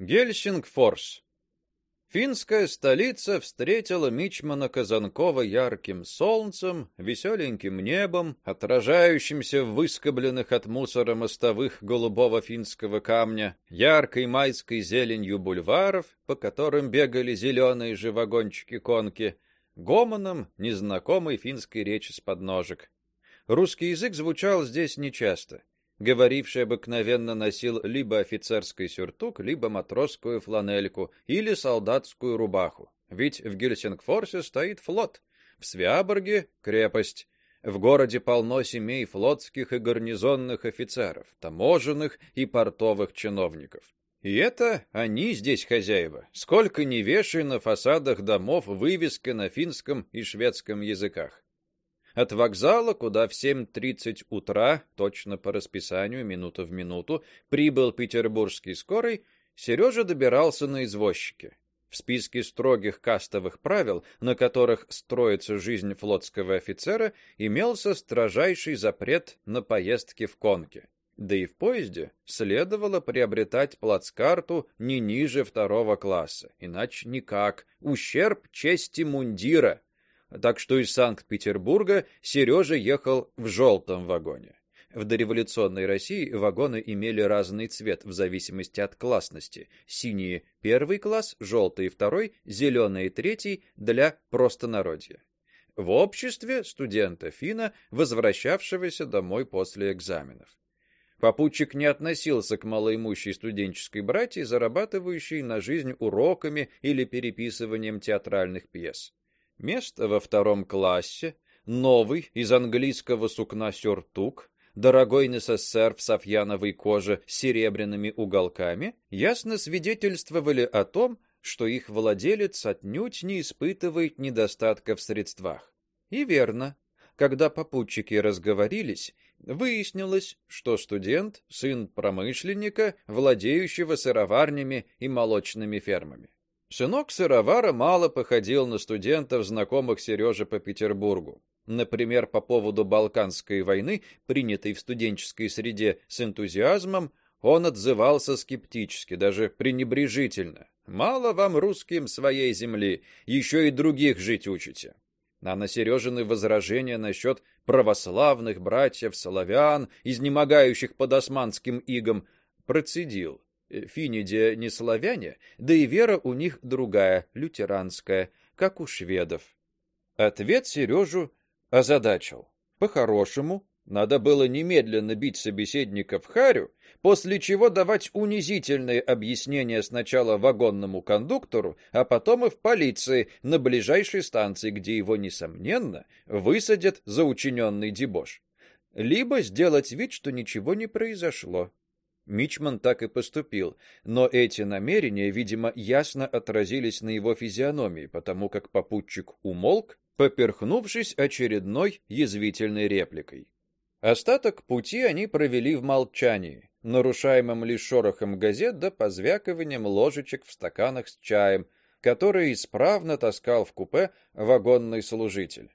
Гельсингфорс. Финская столица встретила мичмана Казанкова ярким солнцем, веселеньким небом, отражающимся в выскобленных от мусора мостовых голубого финского камня, яркой майской зеленью бульваров, по которым бегали зеленые же вагончики-конки, гомоном незнакомой финской речи с подножек. Русский язык звучал здесь нечасто. Говоривший обыкновенно носил либо офицерский сюртук, либо матросскую фланельку или солдатскую рубаху. Ведь в Гельсингфорсе стоит флот, в Свяборге крепость. В городе полно семей флотских и гарнизонных офицеров, таможенных и портовых чиновников. И это они здесь хозяева. Сколько не вешай на фасадах домов вывески на финском и шведском языках. От вокзала, куда в 7:30 утра, точно по расписанию, минута в минуту, прибыл петербургский скорый, Сережа добирался на извозчике. В списке строгих кастовых правил, на которых строится жизнь флотского офицера, имелся строжайший запрет на поездки в конке. Да и в поезде следовало приобретать плацкарту не ниже второго класса, иначе никак, ущерб чести мундира так что из Санкт-Петербурга Сережа ехал в желтом вагоне. В дореволюционной России вагоны имели разный цвет в зависимости от классности: синий первый класс, желтый второй, зеленый третий для простонародья. В обществе студента Фина, возвращавшегося домой после экзаменов. Попутчик не относился к малоимущей студенческой братье, зарабатывающей на жизнь уроками или переписыванием театральных пьес. Место во втором классе, новый из английского сукна сюртук, дорогой НССР в софьяновой коже с серебряными уголками, ясно свидетельствовали о том, что их владелец отнюдь не испытывает недостатка в средствах. И верно. Когда попутчики разговорились, выяснилось, что студент сын промышленника, владеющего сыроварнями и молочными фермами. Сынок сыровара мало походил на студентов, знакомых Сереже по Петербургу. Например, по поводу Балканской войны, принятой в студенческой среде с энтузиазмом, он отзывался скептически, даже пренебрежительно. Мало вам русским своей земли, еще и других жить учите. А на Сережины возражения насчет православных братьев славян, изнемогающих под османским игом, процедил: Финиде не славяне, да и вера у них другая, лютеранская, как у шведов. Ответ Сережу озадачил. По-хорошему, надо было немедленно бить собеседника в харю, после чего давать унизительные объяснения сначала вагонному кондуктору, а потом и в полиции на ближайшей станции, где его несомненно высадят за учиненный дебош. Либо сделать вид, что ничего не произошло. Мичман так и поступил, но эти намерения, видимо, ясно отразились на его физиономии, потому как попутчик умолк, поперхнувшись очередной язвительной репликой. Остаток пути они провели в молчании, нарушаемом лишь шорохом газет да позвякиванием ложечек в стаканах с чаем, которые исправно таскал в купе вагонный служитель.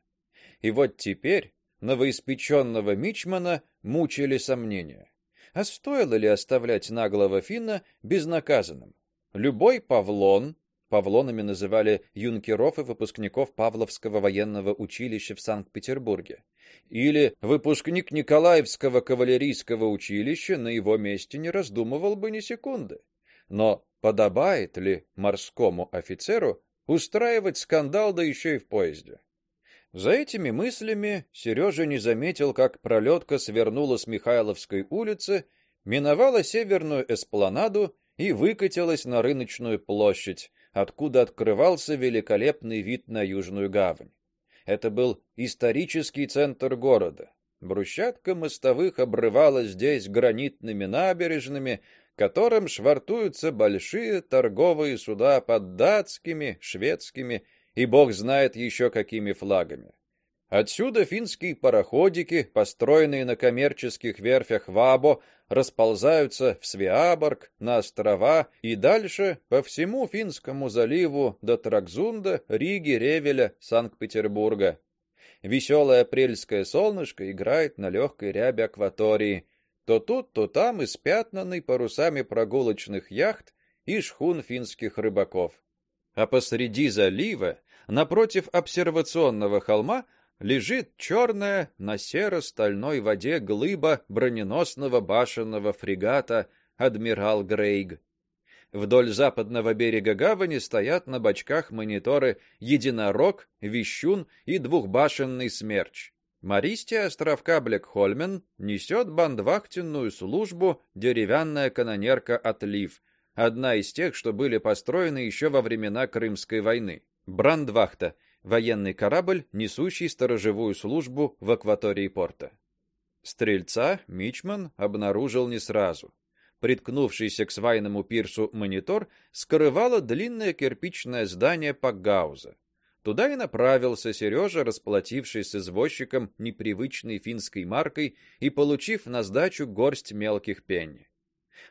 И вот теперь новоиспеченного мичмана мучили сомнения. А стоило ли оставлять наглого финна безнаказанным? Любой павлон, павлонами называли юнкеров и выпускников Павловского военного училища в Санкт-Петербурге, или выпускник Николаевского кавалерийского училища на его месте не раздумывал бы ни секунды. Но подобает ли морскому офицеру устраивать скандал да еще и в поезде? За этими мыслями Сережа не заметил, как пролетка свернула с Михайловской улицы, миновала северную эспланаду и выкатилась на рыночную площадь, откуда открывался великолепный вид на южную гавань. Это был исторический центр города. Брусчатка мостовых обрывалась здесь гранитными набережными, которым швартуются большие торговые суда под датскими, шведскими и бог знает еще какими флагами. Отсюда финские пароходики, построенные на коммерческих верфях Вабо, расползаются в Свиаборг, на острова и дальше по всему Финскому заливу до Тракзунда, Риги, Ревеля, Санкт-Петербурга. Веселое апрельское солнышко играет на легкой ряби акватории. То тут, то там испятнанный парусами прогулочных яхт и шхун финских рыбаков. А посреди залива, напротив обсервационного холма, лежит черная на серо-стальной воде глыба броненосного башенного фрегата адмирал Грейг. Вдоль западного берега гавани стоят на бочках мониторы Единорог, Вещун и двухбашенный Смерч. Мористия островка Блекхольмен несет бандвахтенную службу деревянная канонерка Отлив, одна из тех, что были построены еще во времена Крымской войны. Брандвахта военный корабль, несущий сторожевую службу в акватории порта. Стрельца Мичман обнаружил не сразу. Приткнувшийся к свайному пирсу монитор скрывало длинное кирпичное здание Пагауза. Туда и направился Сережа, расплатившись с извозчиком непривычной финской маркой и получив на сдачу горсть мелких пенни.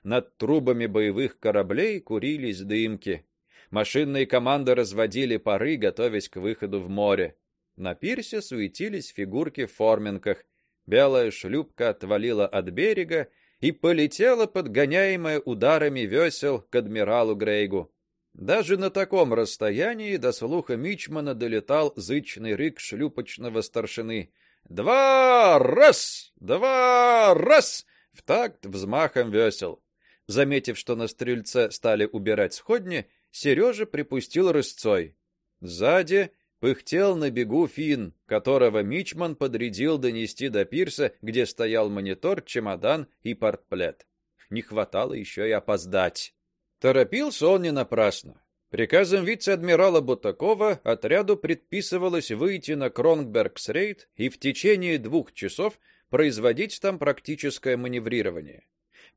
Над трубами боевых кораблей курились дымки. Машинные команды разводили пары, готовясь к выходу в море. На пирсе суетились фигурки в форменках. Белая шлюпка отвалила от берега и полетела, подгоняемая ударами весел к адмиралу Грейгу. Даже на таком расстоянии до слуха мичмана долетал зычный рык шлюпочного старшины. «Два раз! Два раз!» в такт взмахам весел. Заметив, что на «Стрельце» стали убирать сходни, Сережа припустил рысцой. Сзади пыхтел на бегу Фин, которого мичман подрядил донести до пирса, где стоял монитор, чемодан и портплед. Не хватало еще и опоздать. Торопился он не напрасно. Приказом вице-адмирала Бутакова отряду предписывалось выйти на Кронгбергс-рейд и в течение двух часов производить там практическое маневрирование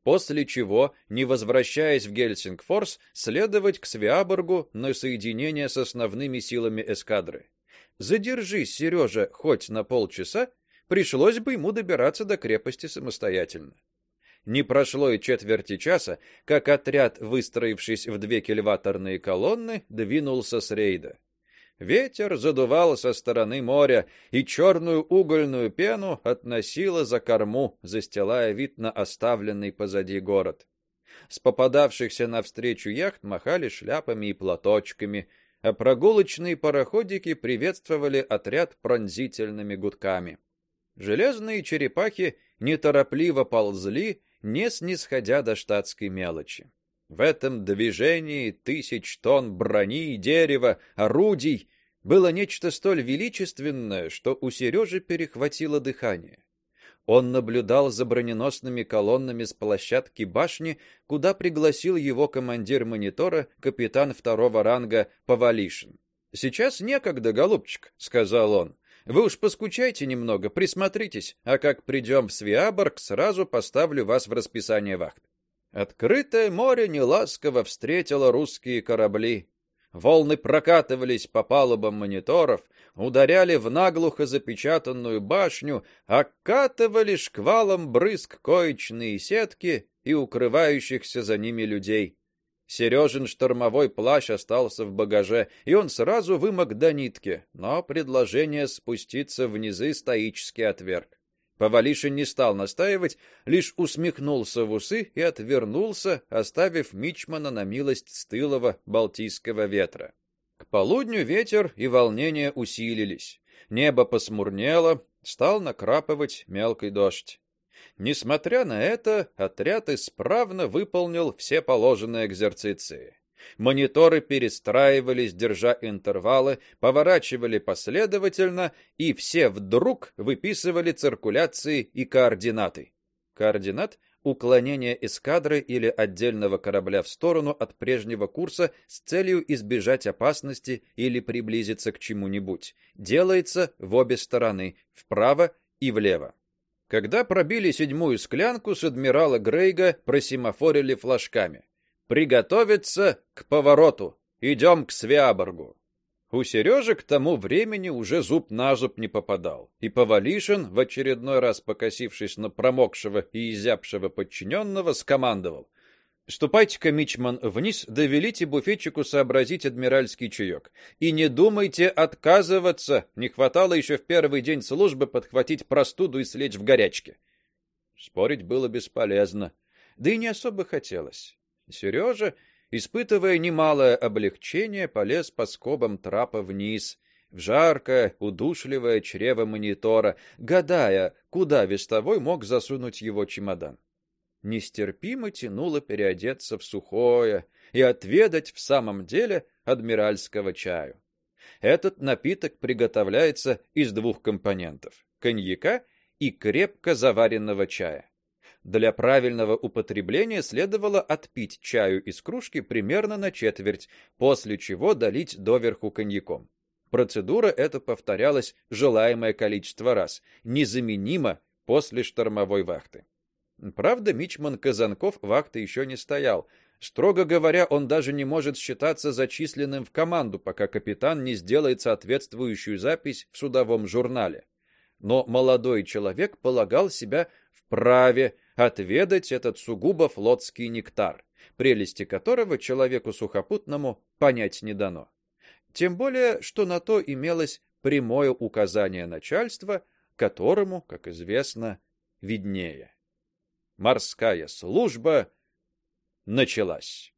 после чего, не возвращаясь в Гельсингфорс, следовать к Свиаборгу на соединение с основными силами эскадры. Задержись, Сережа, хоть на полчаса, пришлось бы ему добираться до крепости самостоятельно. Не прошло и четверти часа, как отряд, выстроившись в две кильваторные колонны, двинулся с рейда. Ветер задувал со стороны моря, и черную угольную пену относило за корму, застилая вид на оставленный позади город. С попадавшихся навстречу яхт махали шляпами и платочками, а прогулочные пароходики приветствовали отряд пронзительными гудками. Железные черепахи неторопливо ползли, не снисходя до штатской мелочи. В этом движении тысяч тонн брони, дерева, орудий было нечто столь величественное, что у Сережи перехватило дыхание. Он наблюдал за броненосными колоннами с площадки башни, куда пригласил его командир монитора, капитан второго ранга Повалишин. Сейчас некогда, голубчик, сказал он. Вы уж поскучайте немного, присмотритесь, а как придем в Свиаборг, сразу поставлю вас в расписание вахт. Открытое море неласково встретило русские корабли. Волны прокатывались по палубам мониторов, ударяли в наглухо запечатанную башню, окатывали шквалом брызг коечные сетки и укрывающихся за ними людей. Сережин штормовой плащ остался в багаже, и он сразу вымок до нитки, но предложение спуститься в низы стоически отверг. Повалишин не стал настаивать, лишь усмехнулся в усы и отвернулся, оставив мичмана на милость стылого балтийского ветра. К полудню ветер и волнение усилились. Небо посмурнело, стал накрапывать мелкий дождь. Несмотря на это, отряд исправно выполнил все положенные экзерциции. Мониторы перестраивались, держа интервалы, поворачивали последовательно, и все вдруг выписывали циркуляции и координаты. Координат уклонение эскадры или отдельного корабля в сторону от прежнего курса с целью избежать опасности или приблизиться к чему-нибудь. Делается в обе стороны, вправо и влево. Когда пробили седьмую склянку, с адмирала Грейга просимофорили флажками. Приготовиться к повороту. Идем к Свиаборгу. У Сережи к тому времени уже зуб на зуб не попадал, и Повалишин, в очередной раз покосившись на промокшего и изябшего подчиненного, скомандовал: "Ступайте-ка, мичман, вниз, довелите буфетчику сообразить адмиральский чаек. И не думайте отказываться, не хватало еще в первый день службы подхватить простуду и слечь в горячке". Спорить было бесполезно, да и не особо хотелось. Сережа испытывая немалое облегчение, полез по скобам трапа вниз, в жаркое, удушливое чрево монитора, гадая, куда вестовой мог засунуть его чемодан. Нестерпимо тянуло переодеться в сухое и отведать в самом деле адмиральского чаю. Этот напиток приготовляется из двух компонентов: коньяка и крепко заваренного чая. Для правильного употребления следовало отпить чаю из кружки примерно на четверть, после чего долить доверху коньяком. Процедура эта повторялась желаемое количество раз, незаменимо после штормовой вахты. Правда, мичман Казанков вахты еще не стоял. Строго говоря, он даже не может считаться зачисленным в команду, пока капитан не сделает соответствующую запись в судовом журнале. Но молодой человек полагал себя вправе отведать этот сугубо флотский нектар, прелести которого человеку сухопутному понять не дано. Тем более, что на то имелось прямое указание начальства, которому, как известно, виднее. Морская служба началась.